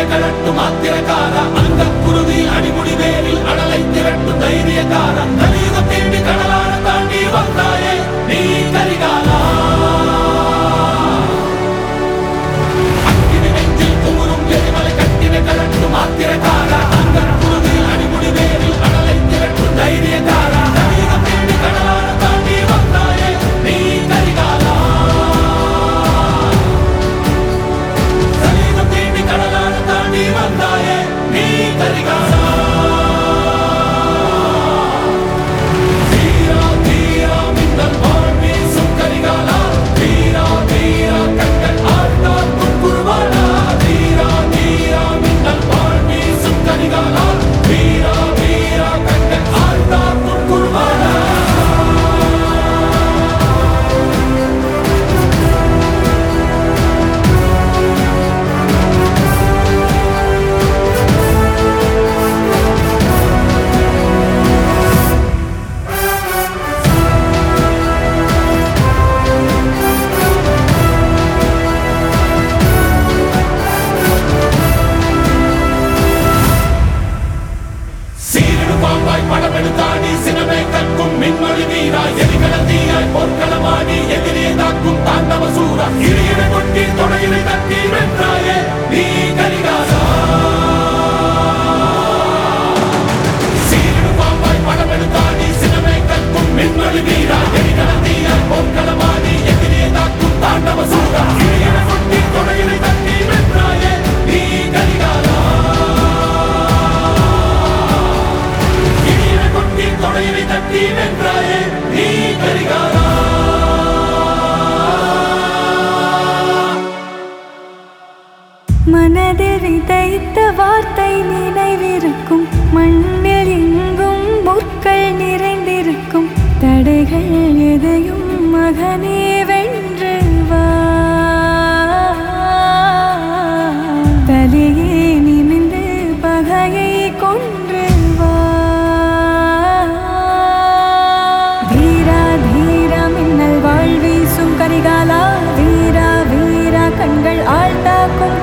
கண்ணை கலட்டும் ஆத்திரக்காரா. அந்த குருதி அடிமுடி வேலில் அடலை திரட்டும் தைரியக்காரா. கலியுகம் தேடி கடலான மனதில் விதைத்த வார்த்தை நினைவிருக்கும் மண்ணில் எங்கும் முற்கள் நிறைந்திருக்கும் தடைகள் எதையும் மகனே வென்று வா. தலையே நிமி கண்கள் ஆழ்ந்தாக்கும்